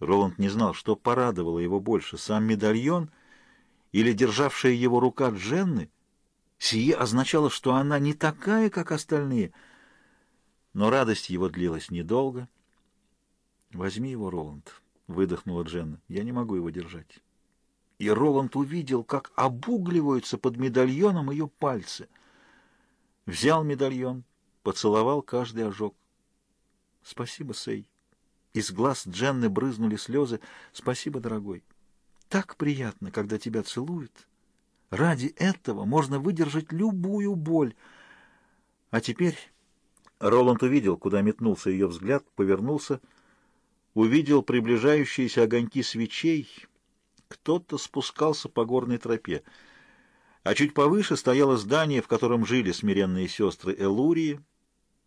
Роланд не знал, что порадовало его больше, сам медальон или державшая его рука Дженны. Сие означало, что она не такая, как остальные. Но радость его длилась недолго. «Возьми его, Роланд», — выдохнула Дженна. «Я не могу его держать». И Роланд увидел, как обугливаются под медальоном ее пальцы. Взял медальон, поцеловал каждый ожог. «Спасибо, Сей». Из глаз Дженны брызнули слезы. «Спасибо, дорогой. Так приятно, когда тебя целуют. Ради этого можно выдержать любую боль. А теперь...» Роланд увидел, куда метнулся ее взгляд, повернулся, увидел приближающиеся огоньки свечей. Кто-то спускался по горной тропе. А чуть повыше стояло здание, в котором жили смиренные сестры Элурии.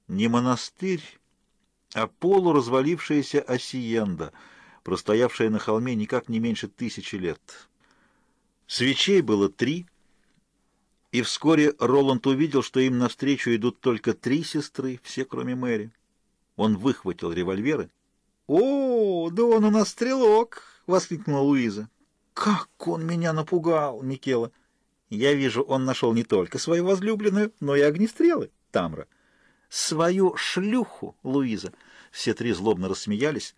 Не монастырь, а полуразвалившаяся осиенда, простоявшая на холме никак не меньше тысячи лет. Свечей было три, и вскоре Роланд увидел, что им навстречу идут только три сестры, все кроме Мэри. Он выхватил револьверы. «О, да он у нас стрелок!» — воскликнула Луиза. «Как он меня напугал, Микела!» «Я вижу, он нашел не только свою возлюбленную, но и огнестрелы, Тамра» свою шлюху, Луиза. Все три злобно рассмеялись.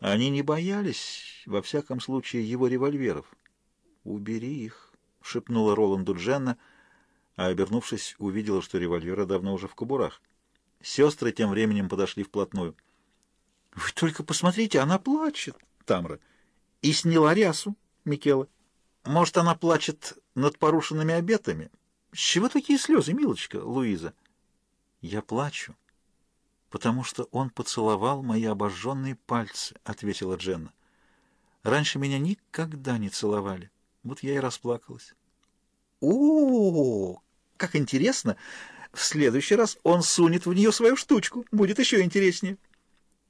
Они не боялись, во всяком случае, его револьверов. «Убери их», — шепнула Роланду Дженна, а, обернувшись, увидела, что револьверы давно уже в кобурах. Сестры тем временем подошли вплотную. «Вы только посмотрите, она плачет, Тамра, и сняла рясу, Микела. Может, она плачет над порушенными обетами? С чего такие слезы, милочка, Луиза?» «Я плачу, потому что он поцеловал мои обожженные пальцы», — ответила Дженна. «Раньше меня никогда не целовали. Вот я и расплакалась». «О, как интересно! В следующий раз он сунет в нее свою штучку. Будет еще интереснее».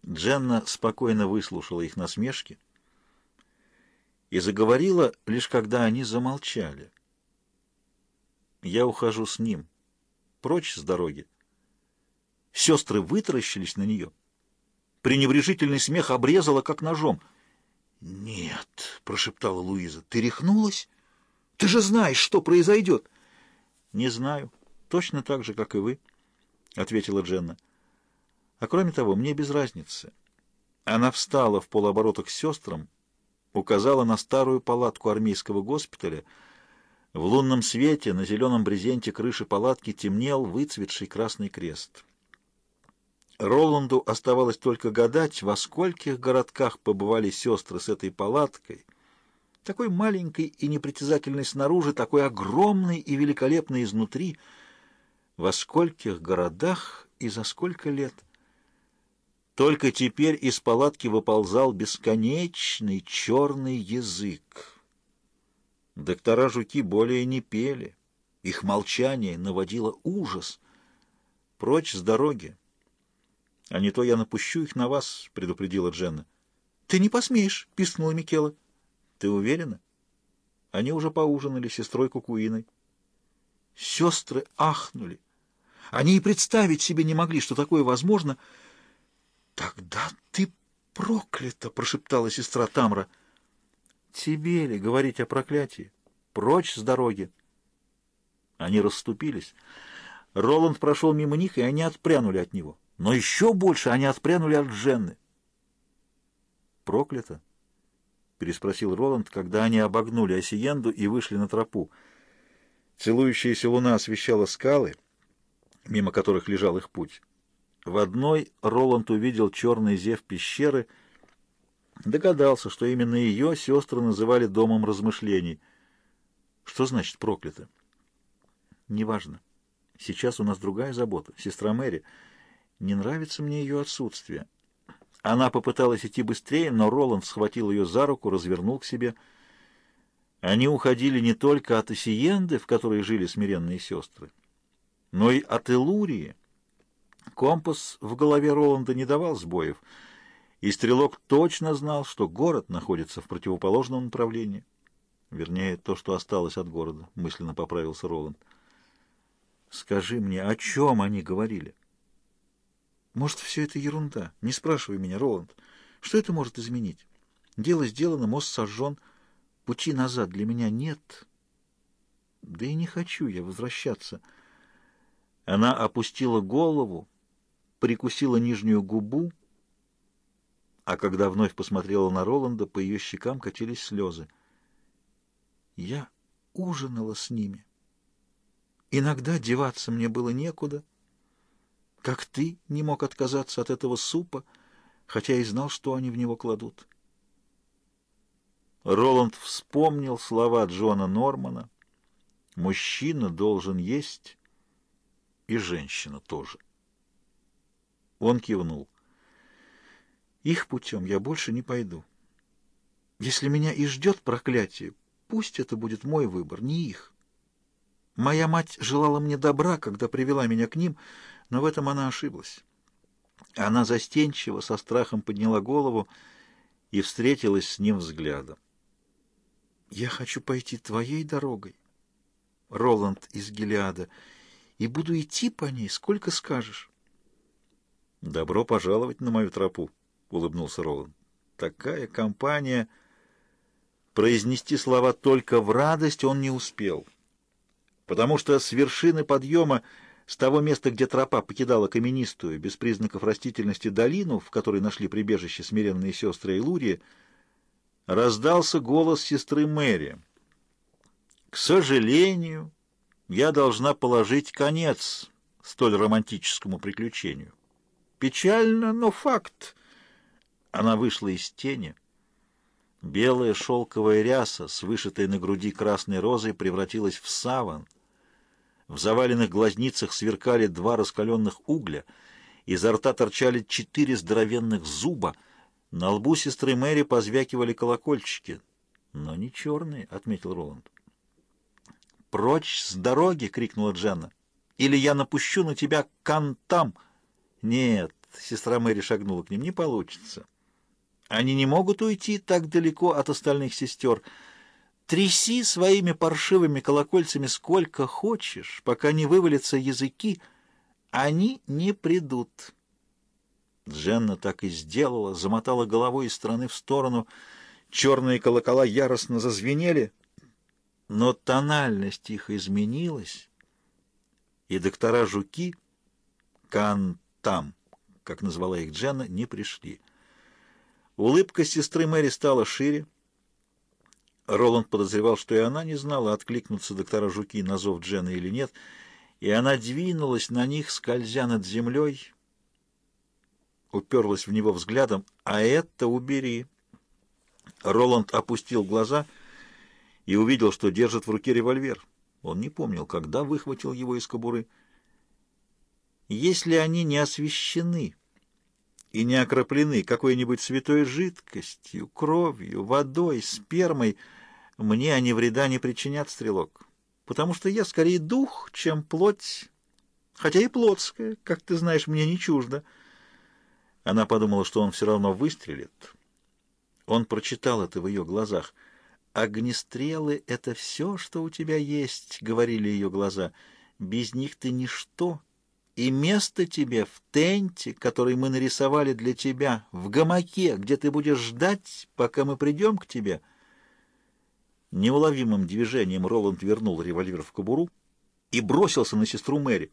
Дженна спокойно выслушала их насмешки и заговорила, лишь когда они замолчали. «Я ухожу с ним, прочь с дороги. Сестры вытаращились на нее. Пренебрежительный смех обрезала, как ножом. «Нет», — прошептала Луиза, — «ты рехнулась? Ты же знаешь, что произойдет!» «Не знаю. Точно так же, как и вы», — ответила Дженна. «А кроме того, мне без разницы». Она встала в полоборота к сестрам, указала на старую палатку армейского госпиталя. В лунном свете на зеленом брезенте крыши палатки темнел выцветший красный крест. Роланду оставалось только гадать, во скольких городках побывали сестры с этой палаткой, такой маленькой и непритязательной снаружи, такой огромной и великолепной изнутри, во скольких городах и за сколько лет. Только теперь из палатки выползал бесконечный черный язык. Доктора Жуки более не пели, их молчание наводило ужас. Прочь с дороги! — А не то я напущу их на вас, — предупредила Дженна. — Ты не посмеешь, — пискнула Микела. — Ты уверена? Они уже поужинали сестрой Кукуиной. Сестры ахнули. Они и представить себе не могли, что такое возможно. — Тогда ты проклята, — прошептала сестра Тамра. — Тебе ли говорить о проклятии? Прочь с дороги! Они расступились. Роланд прошел мимо них, и они отпрянули от него. — но еще больше они отпрянули от Дженны. «Проклято?» — переспросил Роланд, когда они обогнули Осиенду и вышли на тропу. Целующаяся луна освещала скалы, мимо которых лежал их путь. В одной Роланд увидел черный зев пещеры, догадался, что именно ее сестры называли домом размышлений. Что значит проклято? Неважно. Сейчас у нас другая забота, сестра Мэри — не нравится мне ее отсутствие. Она попыталась идти быстрее, но Роланд схватил ее за руку, развернул к себе. Они уходили не только от Осиенды, в которой жили смиренные сестры, но и от Элурии. Компас в голове Роланда не давал сбоев, и стрелок точно знал, что город находится в противоположном направлении. Вернее, то, что осталось от города, мысленно поправился Роланд. «Скажи мне, о чем они говорили?» Может, все это ерунда? Не спрашивай меня, Роланд. Что это может изменить? Дело сделано, мост сожжен. Пути назад для меня нет. Да и не хочу я возвращаться. Она опустила голову, прикусила нижнюю губу, а когда вновь посмотрела на Роланда, по ее щекам катились слезы. Я ужинала с ними. Иногда деваться мне было некуда. Как ты не мог отказаться от этого супа, хотя и знал, что они в него кладут. Роланд вспомнил слова Джона Нормана. «Мужчина должен есть, и женщина тоже». Он кивнул. «Их путем я больше не пойду. Если меня и ждет проклятие, пусть это будет мой выбор, не их». Моя мать желала мне добра, когда привела меня к ним, но в этом она ошиблась. Она застенчиво, со страхом подняла голову и встретилась с ним взглядом. «Я хочу пойти твоей дорогой, Роланд из Гелиада, и буду идти по ней, сколько скажешь». «Добро пожаловать на мою тропу», — улыбнулся Роланд. «Такая компания...» Произнести слова только в радость он не успел — потому что с вершины подъема, с того места, где тропа покидала каменистую, без признаков растительности долину, в которой нашли прибежище смиренные сестры Илурии, раздался голос сестры Мэри. «К сожалению, я должна положить конец столь романтическому приключению. Печально, но факт». Она вышла из тени. Белая шелковая ряса с вышитой на груди красной розой превратилась в саван — в заваленных глазницах сверкали два раскаленных угля, изо рта торчали четыре здоровенных зуба, на лбу сестры Мэри позвякивали колокольчики. «Но не черные», — отметил Роланд. «Прочь с дороги!» — крикнула Дженна. «Или я напущу на тебя кантам!» «Нет», — сестра Мэри шагнула к ним, — «не получится. Они не могут уйти так далеко от остальных сестер». Тряси своими паршивыми колокольцами сколько хочешь, пока не вывалятся языки, они не придут. Дженна так и сделала, замотала головой из стороны в сторону. Черные колокола яростно зазвенели, но тональность их изменилась, и доктора Жуки, Кан-Там, как назвала их Дженна, не пришли. Улыбка сестры Мэри стала шире, Роланд подозревал, что и она не знала, откликнуться доктора Жуки на зов Джена или нет, и она двинулась на них, скользя над землей, уперлась в него взглядом, «А это убери!» Роланд опустил глаза и увидел, что держит в руке револьвер. Он не помнил, когда выхватил его из кобуры. «Если они не освещены...» и не окроплены какой-нибудь святой жидкостью, кровью, водой, спермой, мне они вреда не причинят, стрелок, потому что я скорее дух, чем плоть, хотя и плотская, как ты знаешь, мне не чуждо. Она подумала, что он все равно выстрелит. Он прочитал это в ее глазах. «Огнестрелы — это все, что у тебя есть», — говорили ее глаза. «Без них ты ничто» и место тебе в тенте, который мы нарисовали для тебя, в гамаке, где ты будешь ждать, пока мы придем к тебе». Неуловимым движением Роланд вернул револьвер в кобуру и бросился на сестру Мэри.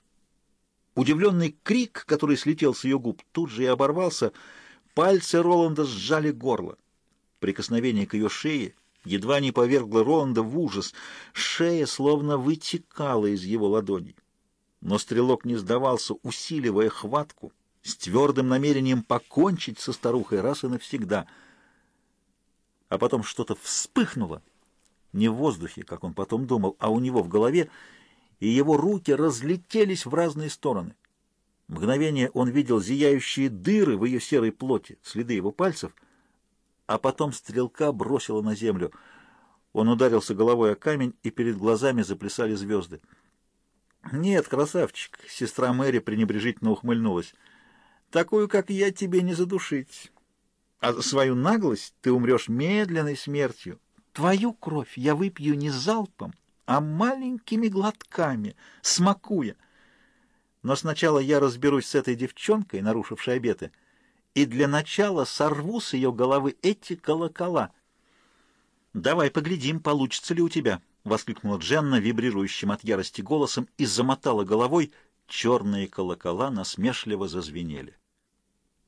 Удивленный крик, который слетел с ее губ, тут же и оборвался. Пальцы Роланда сжали горло. Прикосновение к ее шее едва не повергло Роланда в ужас. Шея словно вытекала из его ладоней. Но стрелок не сдавался, усиливая хватку, с твердым намерением покончить со старухой раз и навсегда. А потом что-то вспыхнуло, не в воздухе, как он потом думал, а у него в голове, и его руки разлетелись в разные стороны. Мгновение он видел зияющие дыры в ее серой плоти, следы его пальцев, а потом стрелка бросила на землю. Он ударился головой о камень, и перед глазами заплясали звезды. «Нет, красавчик», — сестра Мэри пренебрежительно ухмыльнулась, — «такую, как я, тебе не задушить. А свою наглость ты умрешь медленной смертью. Твою кровь я выпью не залпом, а маленькими глотками, смакуя. Но сначала я разберусь с этой девчонкой, нарушившей обеты, и для начала сорву с ее головы эти колокола. «Давай поглядим, получится ли у тебя», — воскликнула Дженна, вибрирующим от ярости голосом, и замотала головой. Черные колокола насмешливо зазвенели.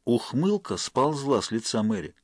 Ухмылка сползла с лица Мэри.